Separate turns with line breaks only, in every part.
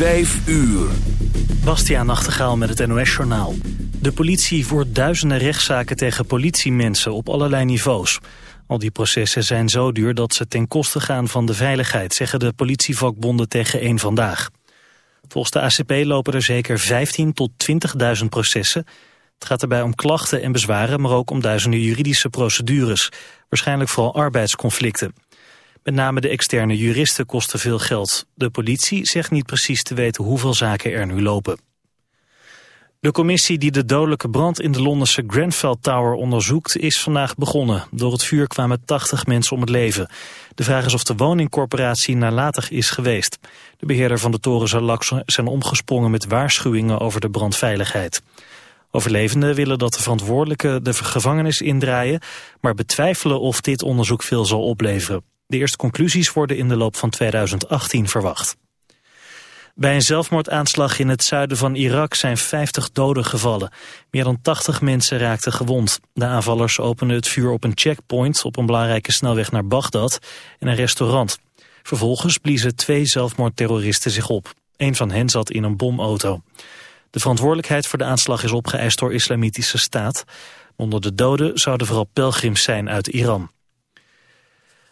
Vijf uur.
Bastiaan Nachtegaal met het NOS-journaal. De politie voert duizenden rechtszaken tegen politiemensen op allerlei niveaus. Al die processen zijn zo duur dat ze ten koste gaan van de veiligheid... zeggen de politievakbonden tegen één Vandaag. Volgens de ACP lopen er zeker 15 tot 20.000 processen. Het gaat erbij om klachten en bezwaren, maar ook om duizenden juridische procedures. Waarschijnlijk vooral arbeidsconflicten. Met name de externe juristen kosten veel geld. De politie zegt niet precies te weten hoeveel zaken er nu lopen. De commissie die de dodelijke brand in de Londense Grenfell Tower onderzoekt is vandaag begonnen. Door het vuur kwamen 80 mensen om het leven. De vraag is of de woningcorporatie nalatig is geweest. De beheerder van de toren zal zijn omgesprongen met waarschuwingen over de brandveiligheid. Overlevenden willen dat de verantwoordelijke de gevangenis indraaien, maar betwijfelen of dit onderzoek veel zal opleveren. De eerste conclusies worden in de loop van 2018 verwacht. Bij een zelfmoordaanslag in het zuiden van Irak zijn 50 doden gevallen. Meer dan 80 mensen raakten gewond. De aanvallers openden het vuur op een checkpoint op een belangrijke snelweg naar Bagdad en een restaurant. Vervolgens bliezen twee zelfmoordterroristen zich op. Een van hen zat in een bomauto. De verantwoordelijkheid voor de aanslag is opgeëist door Islamitische Staat. Onder de doden zouden vooral pelgrims zijn uit Iran.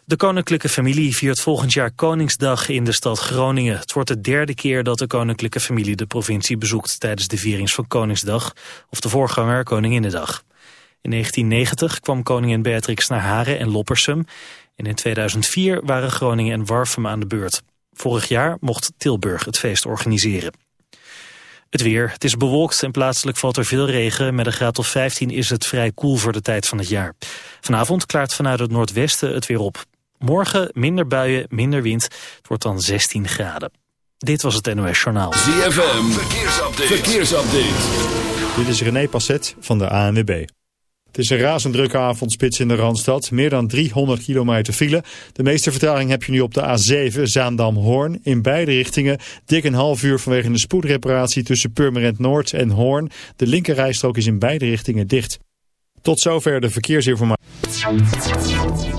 De koninklijke familie viert volgend jaar Koningsdag in de stad Groningen. Het wordt de derde keer dat de koninklijke familie de provincie bezoekt tijdens de vierings van Koningsdag, of de voorganger Koninginnedag. In 1990 kwam koningin Beatrix naar Haren en Loppersum en in 2004 waren Groningen en Warfum aan de beurt. Vorig jaar mocht Tilburg het feest organiseren. Het weer. Het is bewolkt en plaatselijk valt er veel regen. Met een graad of 15 is het vrij koel voor de tijd van het jaar. Vanavond klaart vanuit het noordwesten het weer op. Morgen minder buien, minder wind. Het wordt dan 16 graden. Dit was het NOS Journaal.
ZFM, verkeersupdate. verkeersupdate.
Dit is René Passet van de ANWB. Het is een razend drukke avondspits in de Randstad. Meer dan 300 kilometer file. De meeste vertraging heb je nu op de A7 Zaandam-Hoorn. In beide richtingen dik een half uur vanwege een spoedreparatie tussen Purmerend Noord en Hoorn. De linkerrijstrook is in beide richtingen dicht. Tot zover de verkeersinformatie.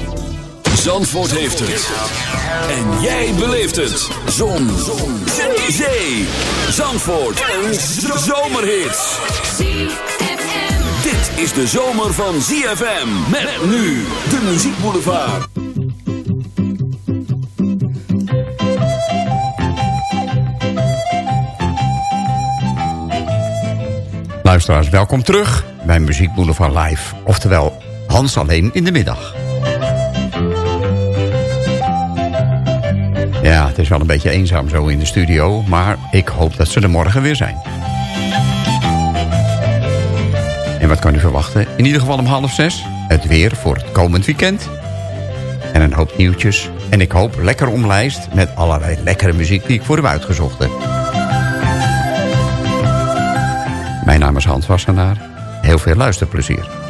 Zandvoort heeft het. En jij beleeft het. Zon. Zon. Zee. Zandvoort. Een zomerhit. Dit is de zomer van ZFM. Met nu de muziekboulevard.
Luisteraars, welkom terug bij Muziek Boulevard Live. Oftewel, Hans alleen in de middag. Ja, het is wel een beetje eenzaam zo in de studio, maar ik hoop dat ze er morgen weer zijn. En wat kan u verwachten? In ieder geval om half zes
het weer voor het komend weekend... en een hoop nieuwtjes. En ik hoop lekker omlijst met allerlei lekkere muziek die ik voor u uitgezocht heb. Mijn naam is Hans Wassenaar. Heel veel luisterplezier.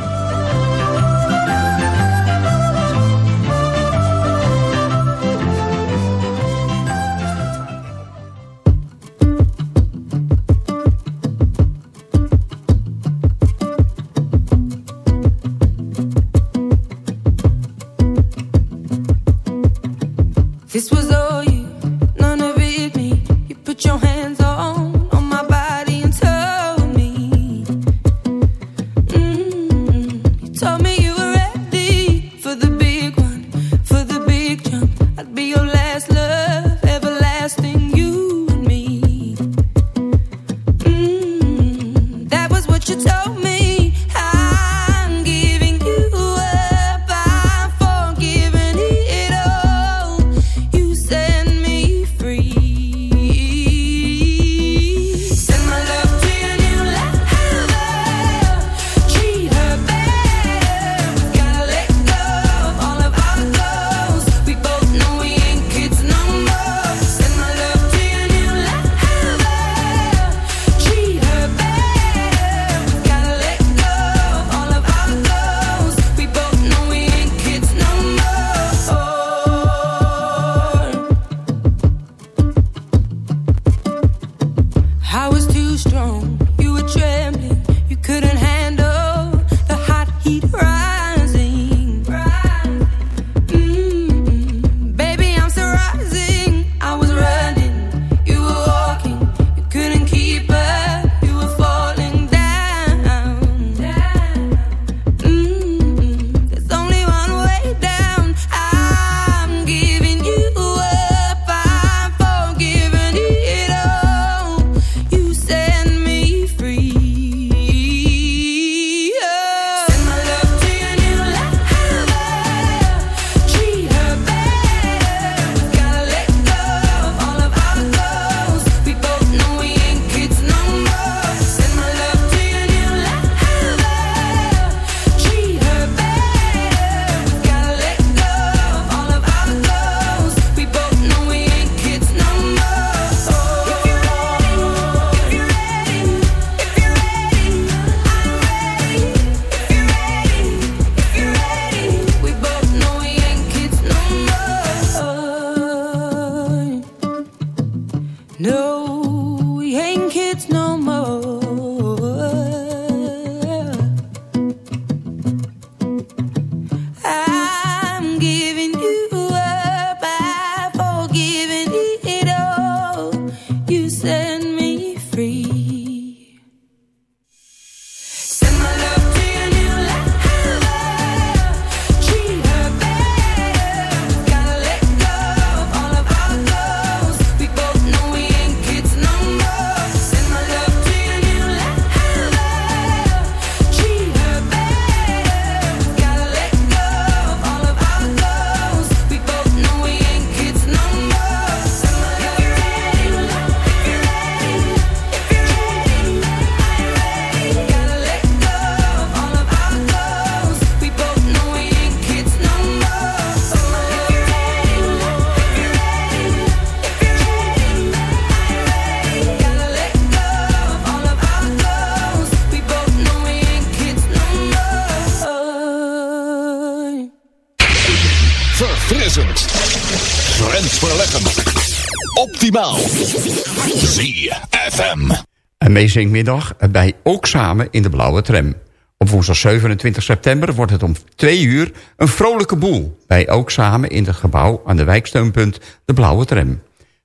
Meezingmiddag bij Ook Samen in de Blauwe Tram. Op woensdag 27 september wordt het om twee uur een vrolijke boel... bij Ook Samen in het gebouw aan de wijksteunpunt De Blauwe Tram.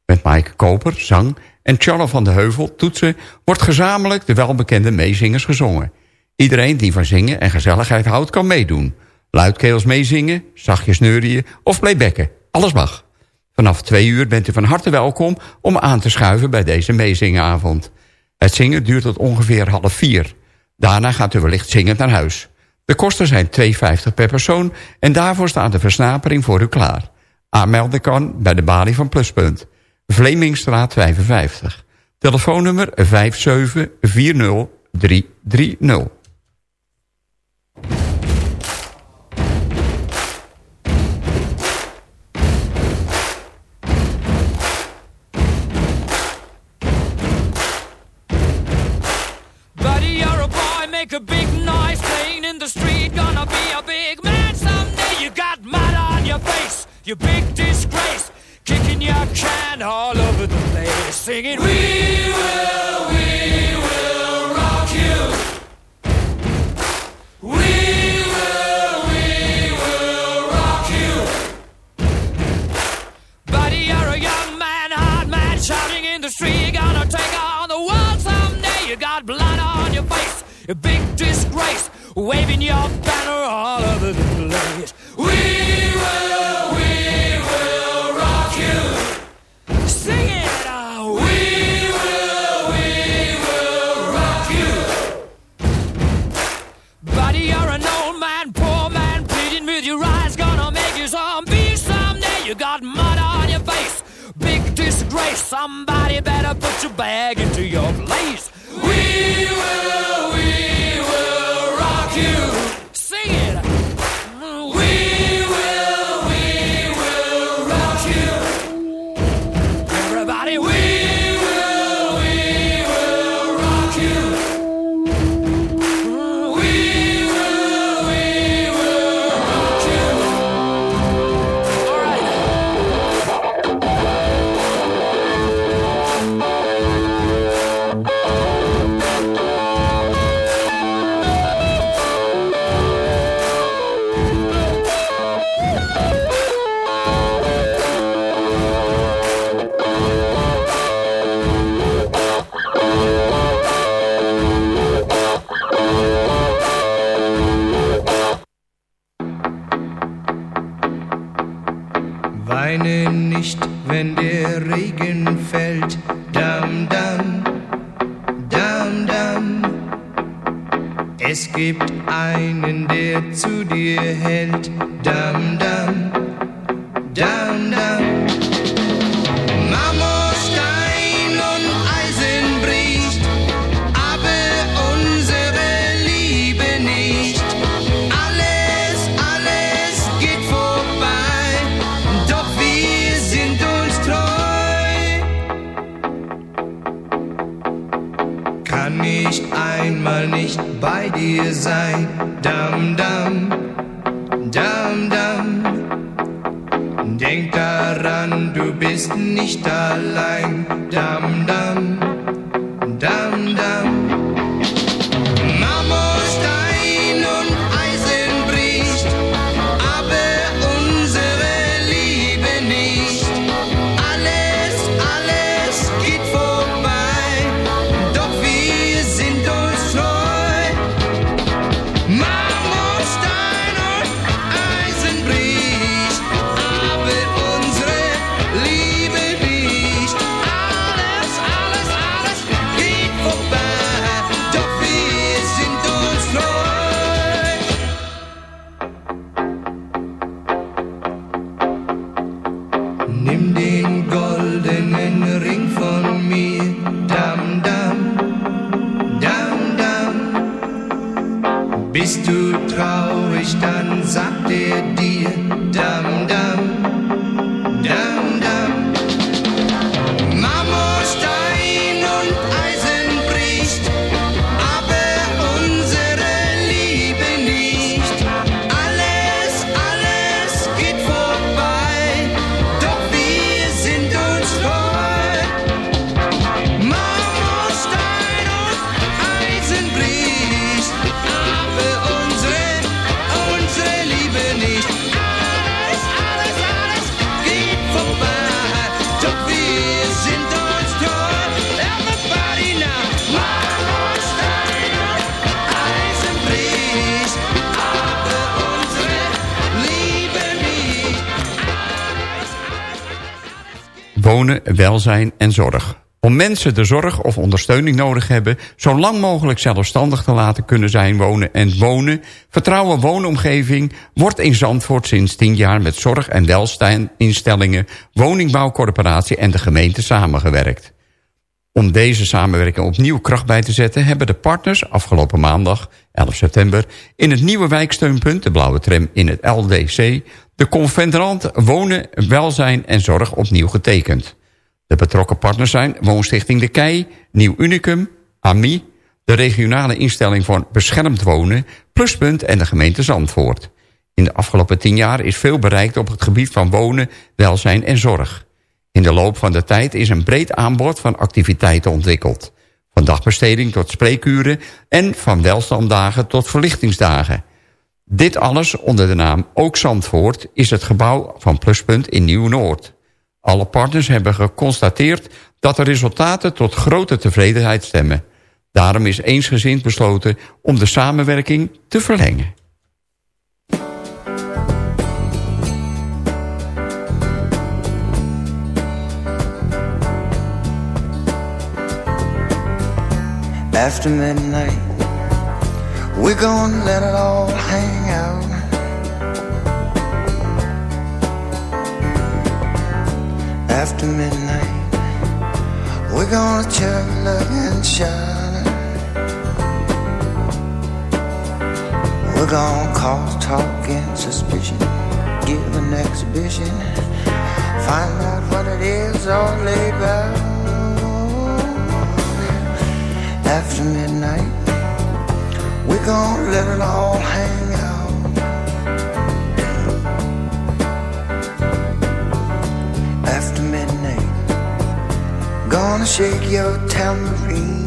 Met Maaike Koper, zang en Charles van de Heuvel, toetsen... wordt gezamenlijk de welbekende meezingers gezongen. Iedereen die van zingen en gezelligheid houdt kan meedoen. Luidkeels meezingen, zachtjes neurien of playbacken. Alles mag. Vanaf twee uur bent u van harte welkom om aan te schuiven bij deze meezingavond. Het zingen duurt tot ongeveer half vier. Daarna gaat u wellicht zingend naar huis. De kosten zijn 2,50 per persoon en daarvoor staat de versnapering voor u klaar. Aanmelden kan bij de balie van Pluspunt. Vlemingstraat 55. Telefoonnummer 5740330.
bring it. We will, we will rock you. We will, we will rock you. Buddy, you're a young man, hard man, shouting in the street. Gonna take on the world someday. You got blood on your face, a big disgrace, waving your banner all over the place. We Somebody better put your bag into your place. We will.
welzijn en zorg. Om mensen de zorg of ondersteuning nodig hebben... zo lang mogelijk zelfstandig te laten kunnen zijn wonen en wonen. Vertrouwen woonomgeving wordt in Zandvoort sinds 10 jaar... met zorg- en welzijninstellingen woningbouwcorporatie en de gemeente samengewerkt. Om deze samenwerking opnieuw kracht bij te zetten... hebben de partners afgelopen maandag, 11 september... in het nieuwe wijksteunpunt, de Blauwe Tram in het LDC... de convenant Wonen, Welzijn en Zorg opnieuw getekend. De betrokken partners zijn Woonstichting De Kei, Nieuw Unicum, AMI... de regionale instelling voor beschermd wonen, Pluspunt en de gemeente Zandvoort. In de afgelopen tien jaar is veel bereikt op het gebied van wonen, welzijn en zorg. In de loop van de tijd is een breed aanbod van activiteiten ontwikkeld. Van dagbesteding tot spreekuren en van welstanddagen tot verlichtingsdagen. Dit alles onder de naam Ook Zandvoort is het gebouw van Pluspunt in Nieuw-Noord. Alle partners hebben geconstateerd dat de resultaten tot grote tevredenheid stemmen. Daarom is eensgezind besloten om de samenwerking te verlengen.
After midnight, we're gonna let it all hang out. After midnight, we're gonna chug, love, and shine. We're gonna cause talk and suspicion, give an exhibition, find out what it is all about after midnight. We're gonna let it all hang out. Gonna shake your tambourine.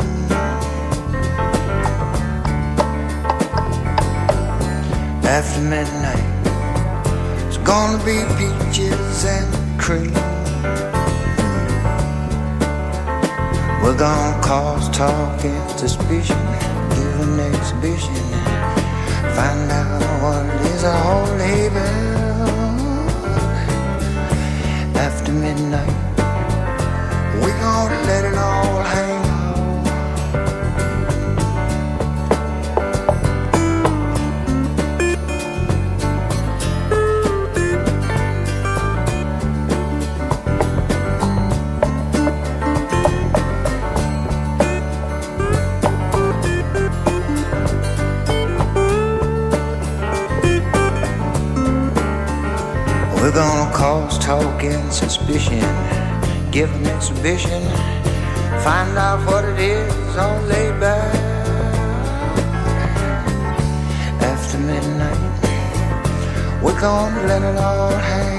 After midnight, it's gonna be peaches and cream. We're gonna cause talk and suspicion, give an exhibition, find out what is is all about. After midnight, we gonna let it all hang We're gonna cause talk and suspicion, give an exhibition, find out what it is all laid back. After midnight, we're gonna let it all hang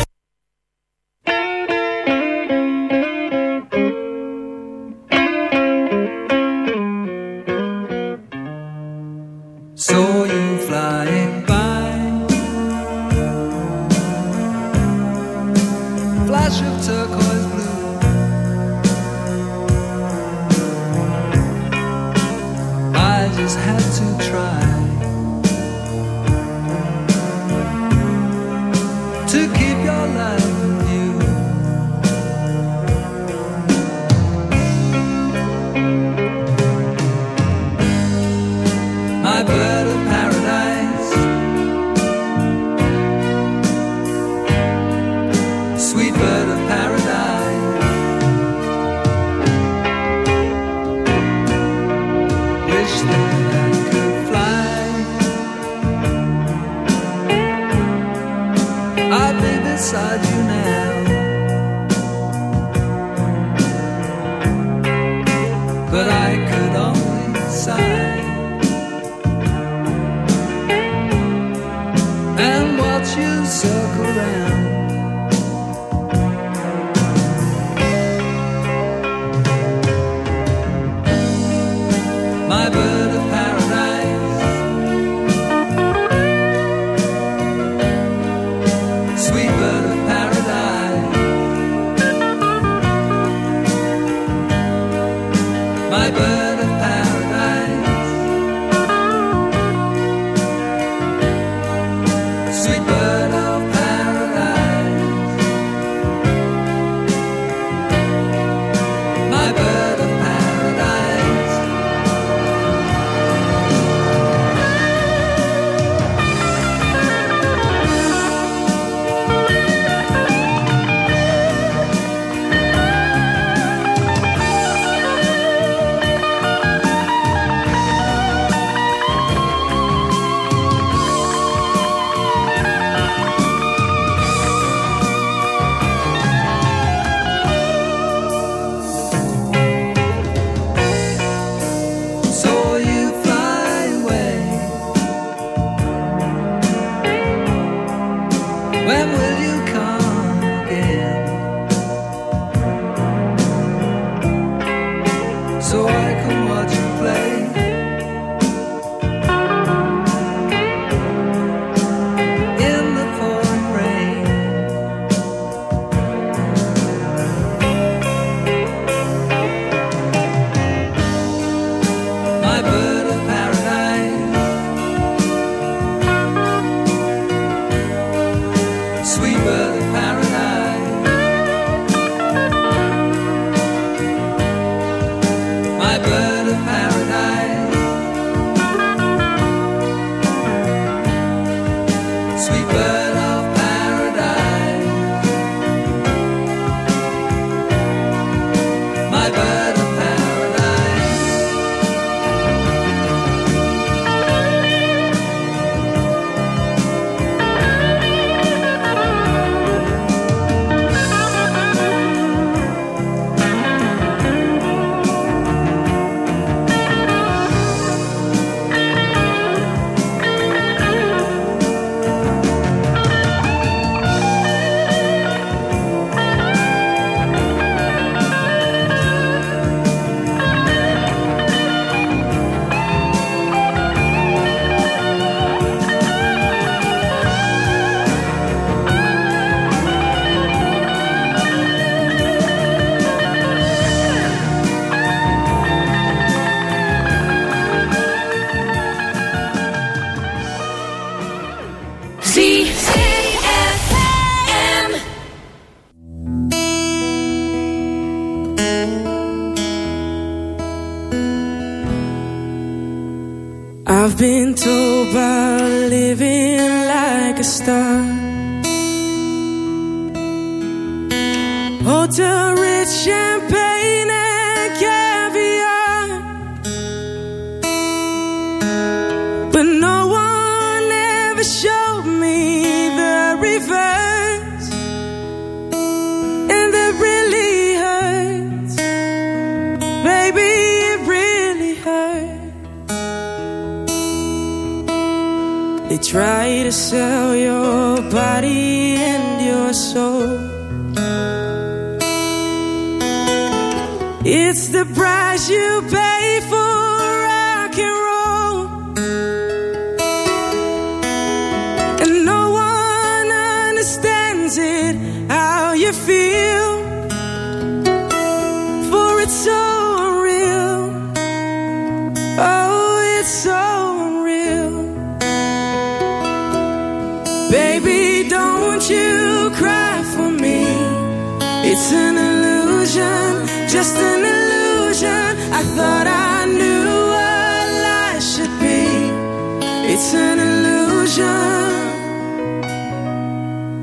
had to try
about living like a star. Try to sell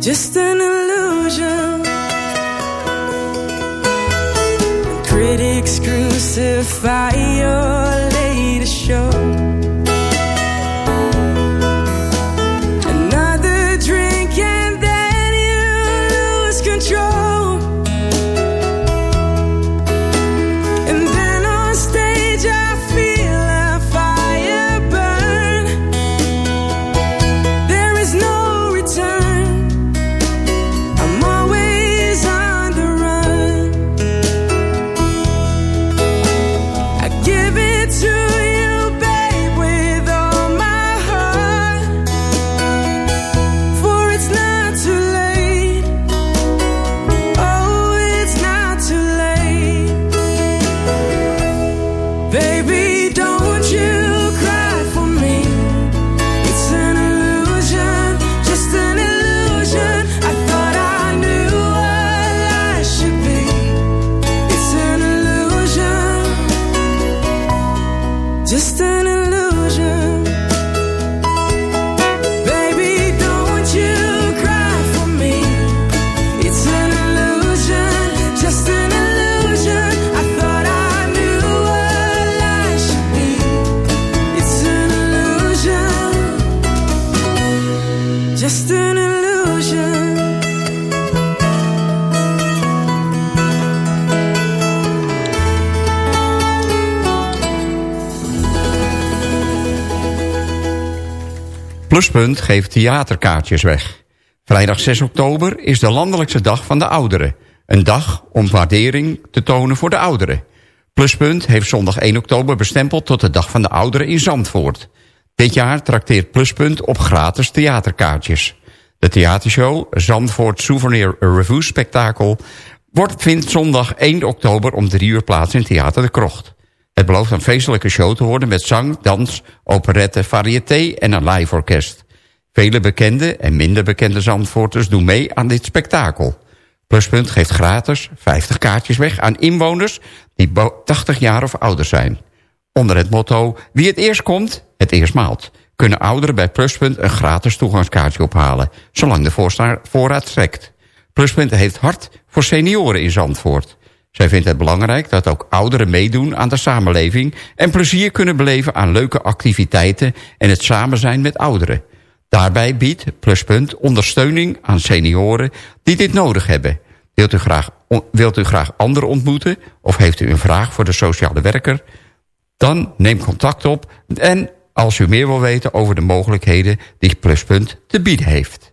just an illusion. Critics crucify
Pluspunt geeft theaterkaartjes weg. Vrijdag 6 oktober is de landelijkse dag van de ouderen. Een dag om waardering te tonen voor de ouderen. Pluspunt heeft zondag 1 oktober bestempeld tot de dag van de ouderen in Zandvoort. Dit jaar trakteert Pluspunt op gratis theaterkaartjes. De theatershow Zandvoort Souvenir Revue Spektakel... Wordt, vindt zondag 1 oktober om 3 uur plaats in Theater de Krocht. Het belooft een feestelijke show te worden met zang, dans, operette, variété en een live orkest. Vele bekende en minder bekende Zandvoorters doen mee aan dit spektakel. Pluspunt geeft gratis 50 kaartjes weg aan inwoners die 80 jaar of ouder zijn. Onder het motto wie het eerst komt, het eerst maalt. Kunnen ouderen bij Pluspunt een gratis toegangskaartje ophalen, zolang de voorraad strekt. Pluspunt heeft hart voor senioren in Zandvoort. Zij vindt het belangrijk dat ook ouderen meedoen aan de samenleving... en plezier kunnen beleven aan leuke activiteiten en het samen zijn met ouderen. Daarbij biedt Pluspunt ondersteuning aan senioren die dit nodig hebben. Wilt u graag, wilt u graag anderen ontmoeten of heeft u een vraag voor de sociale werker? Dan neem contact op en als u meer wil weten over de mogelijkheden die Pluspunt te bieden heeft.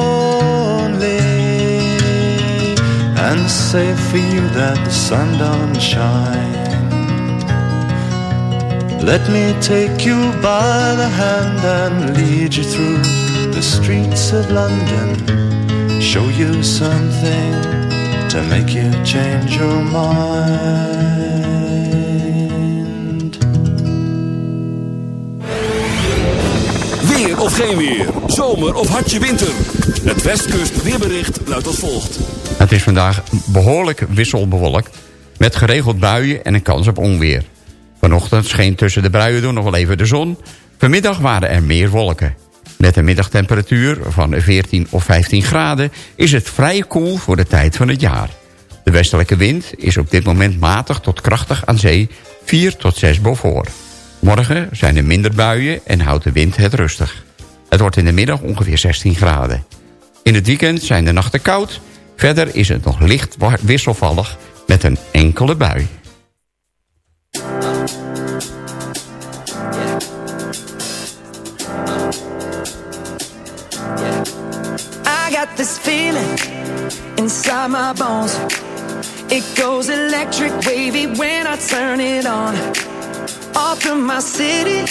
and say for you that the sun don't shine? Let me take you by the hand and lead you through the streets of London. Show you something to make you change your mind.
Weer of geen weer. Zomer of hartje winter. Het Westkust weerbericht luidt als volgt.
Het is vandaag behoorlijk wisselbewolkt... met geregeld buien en een kans op onweer. Vanochtend scheen tussen de buien door nog wel even de zon. Vanmiddag waren er meer wolken. Met een middagtemperatuur van 14 of 15 graden... is het vrij koel voor de tijd van het jaar. De westelijke wind is op dit moment matig tot krachtig aan zee... 4 tot 6 boven. Morgen zijn er minder buien en houdt de wind het rustig. Het wordt in de middag ongeveer 16 graden. In het weekend zijn de nachten koud. Verder is het nog licht wisselvallig met een enkele bui.
I got this feeling inside my bones. It goes electric wavy when I turn it on. Off from my city,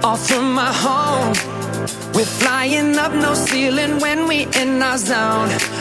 off from my home. We're flying up no ceiling when we in our zone.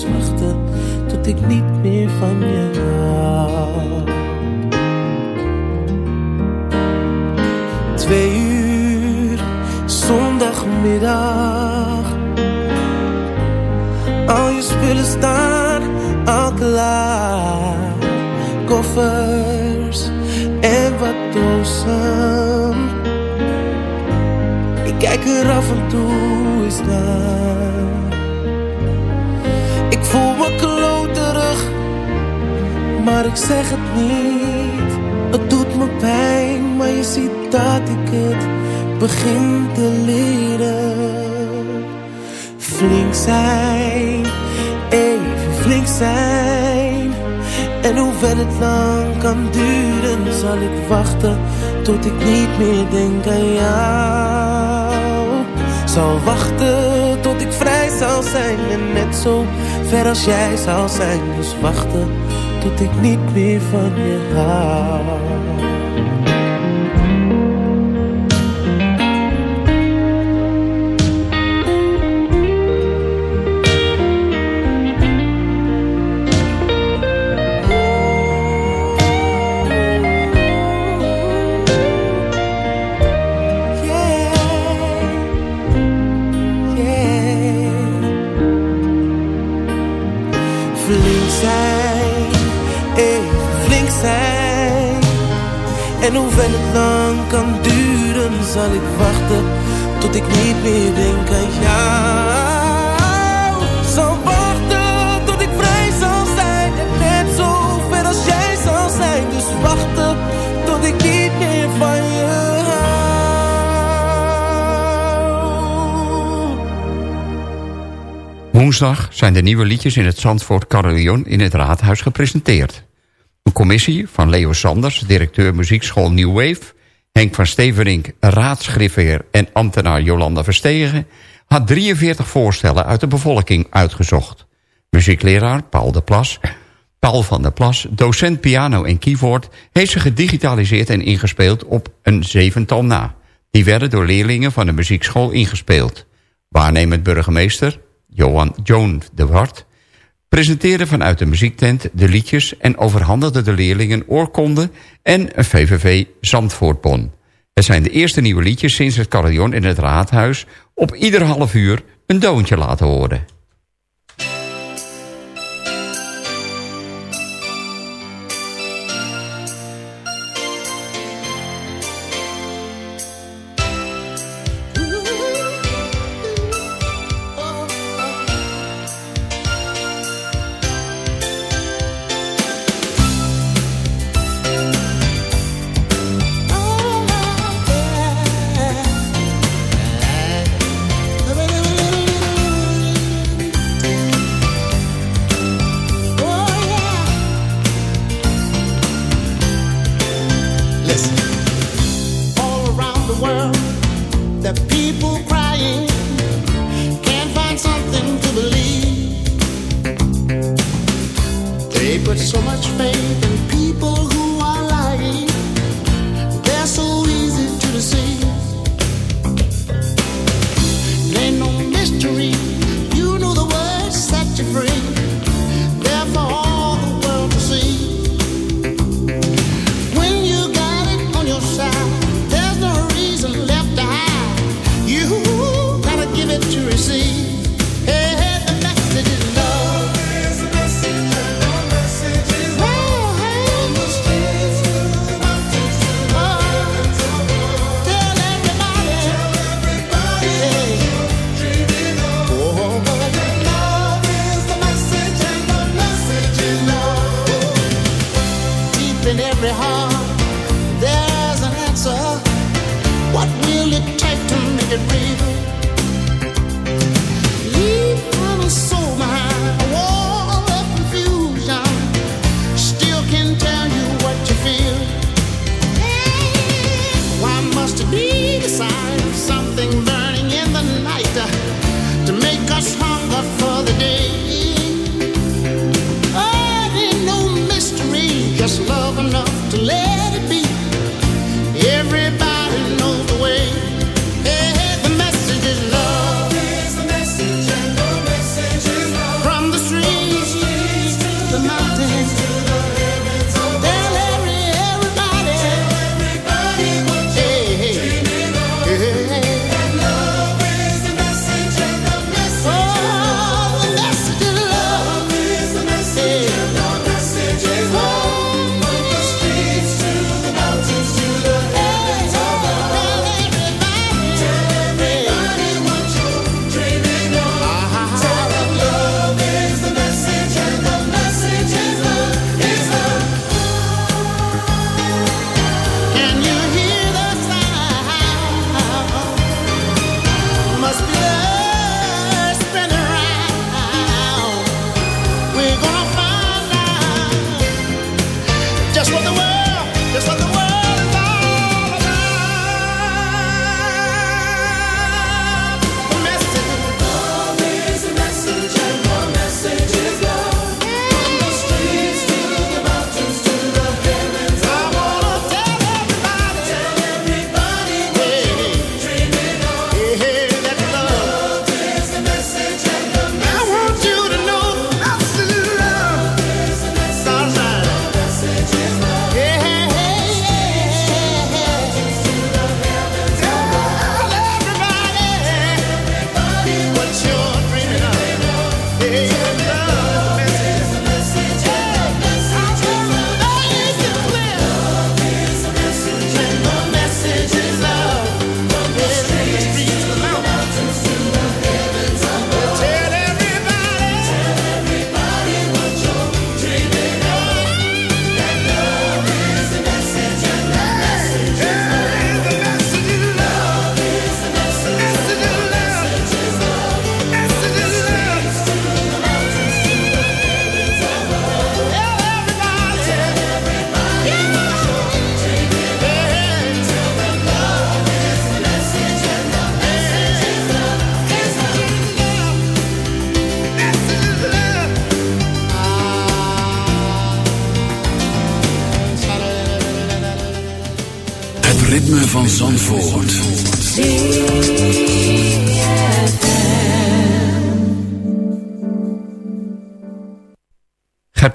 zachtjes wachten tot ik niet meer van je zeg het niet. Het doet me pijn, maar je ziet dat ik het begin te leren. Flink zijn, even flink zijn. En ver het lang kan duren, zal ik wachten tot ik niet meer denk aan jou. Zal wachten tot ik vrij zal zijn en net zo ver als jij zal zijn. Dus wachten tot ik niet meer van je hou. En hoewel het lang kan duren, zal ik wachten tot ik niet meer denk aan jou. Zal wachten tot ik vrij zal zijn en net zo ver als jij zal zijn. Dus wachten tot ik niet meer van je.
Woensdag zijn de nieuwe liedjes in het Zandvoort Carillon in het Raadhuis gepresenteerd. Commissie van Leo Sanders, directeur muziekschool New Wave... Henk van Steverink, raadsgriffier en ambtenaar Jolanda Verstegen... had 43 voorstellen uit de bevolking uitgezocht. Muziekleraar Paul de Plas, Paul van der Plas, docent piano en keyboard... heeft ze gedigitaliseerd en ingespeeld op een zevental na. Die werden door leerlingen van de muziekschool ingespeeld. Waarnemend burgemeester Johan Joan de Wart presenteerde vanuit de muziektent de liedjes... en overhandigde de leerlingen oorkonden en een VVV Zandvoortbon. Het zijn de eerste nieuwe liedjes sinds het carillon in het raadhuis... op ieder half uur een doontje laten horen.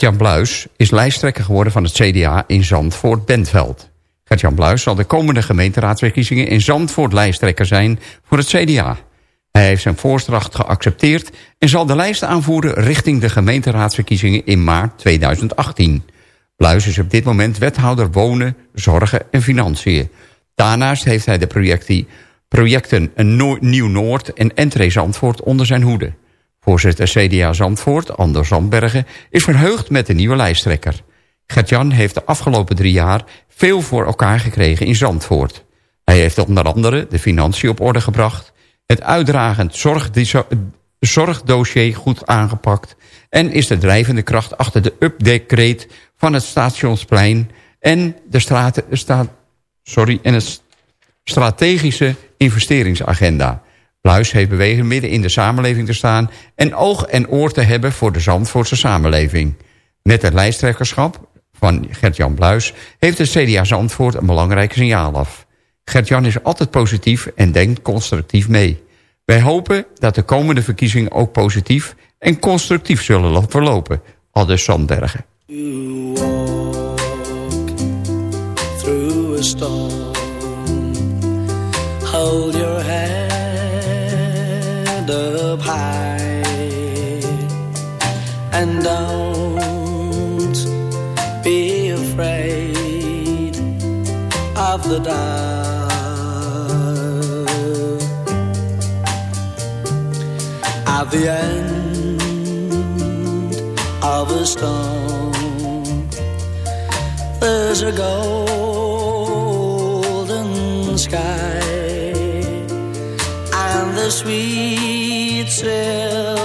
Gert-Jan Bluis is lijsttrekker geworden van het CDA in Zandvoort-Bentveld. Gert-Jan Bluis zal de komende gemeenteraadsverkiezingen in Zandvoort lijsttrekker zijn voor het CDA. Hij heeft zijn voordracht geaccepteerd en zal de lijst aanvoeren richting de gemeenteraadsverkiezingen in maart 2018. Bluis is op dit moment wethouder wonen, zorgen en financiën. Daarnaast heeft hij de projecten Nieuw-Noord en Entree Zandvoort onder zijn hoede. Voorzitter CDA Zandvoort, Anders Zandbergen, is verheugd met de nieuwe lijsttrekker. Gert-Jan heeft de afgelopen drie jaar veel voor elkaar gekregen in Zandvoort. Hij heeft onder andere de financiën op orde gebracht... het uitdragend zorgdossier goed aangepakt... en is de drijvende kracht achter de updecreet van het Stationsplein... en de, straat, sta, sorry, en het strategische investeringsagenda... Bluis heeft bewegen midden in de samenleving te staan... en oog en oor te hebben voor de Zandvoortse samenleving. Met het lijsttrekkerschap van Gert-Jan Bluis... heeft het CDA Zandvoort een belangrijk signaal af. Gert-Jan is altijd positief en denkt constructief mee. Wij hopen dat de komende verkiezingen ook positief en constructief zullen verlopen. Aldus Zandbergen.
through At the end of a storm, there's a golden sky and the sweet silver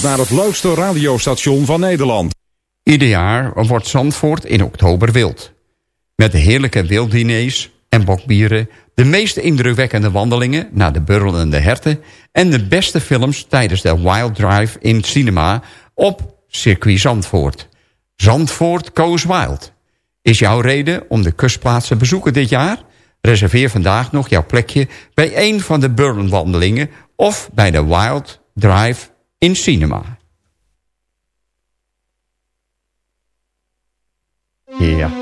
naar het leukste radiostation van Nederland.
Ieder jaar wordt Zandvoort in oktober wild. Met heerlijke wilddiners en bokbieren... de meest indrukwekkende wandelingen naar de burrelende herten... en de beste films tijdens de Wild Drive in cinema op circuit Zandvoort. Zandvoort Coast Wild. Is jouw reden om de kustplaats te bezoeken dit jaar? Reserveer vandaag nog jouw plekje bij een van de burlenwandelingen... of bij de Wild Drive in cinema.
Yeah.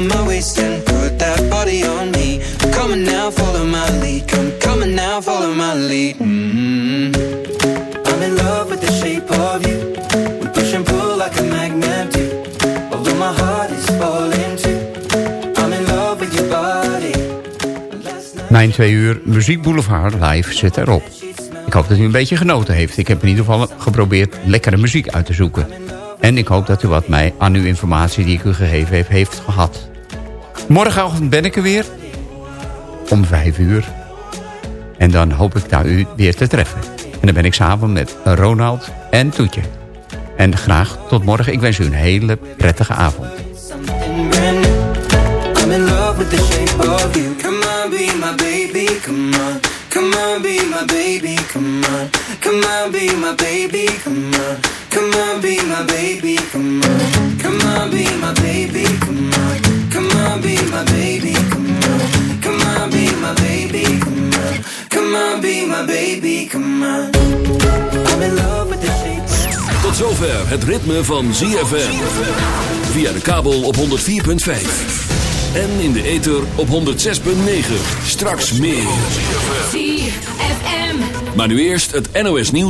On my waist and put that body on me. Come on now, follow my lead. Come, on now, follow my lead. Mm-hmm. I'm in love with the shape of you. We push and pull like a magnet do. Although my heart is falling too. I'm in love with your body.
Mijn twee uur Muziek Boulevard live zit erop. Ik hoop dat u een beetje genoten heeft. Ik heb in ieder geval geprobeerd lekkere muziek uit te zoeken. En ik hoop dat u wat mij aan uw informatie die ik u gegeven heb, heeft gehad. Morgenochtend ben ik er weer. Om vijf uur. En dan hoop ik daar u weer te treffen. En dan ben ik samen met Ronald en Toetje. En graag tot morgen. Ik wens u een hele prettige avond.
Come on, be my baby, come on. Come on, be my baby, come on. Come on, be my baby, come on. Come on, be my baby, come on. Come on, be my baby, come on. Come on, be my baby, come on. I'm in love with the shape
Tot zover het ritme van ZFM. Via de kabel op 104.5. En in de ether op 106.9. Straks meer.
ZFM.
Maar nu eerst het NOS nieuws.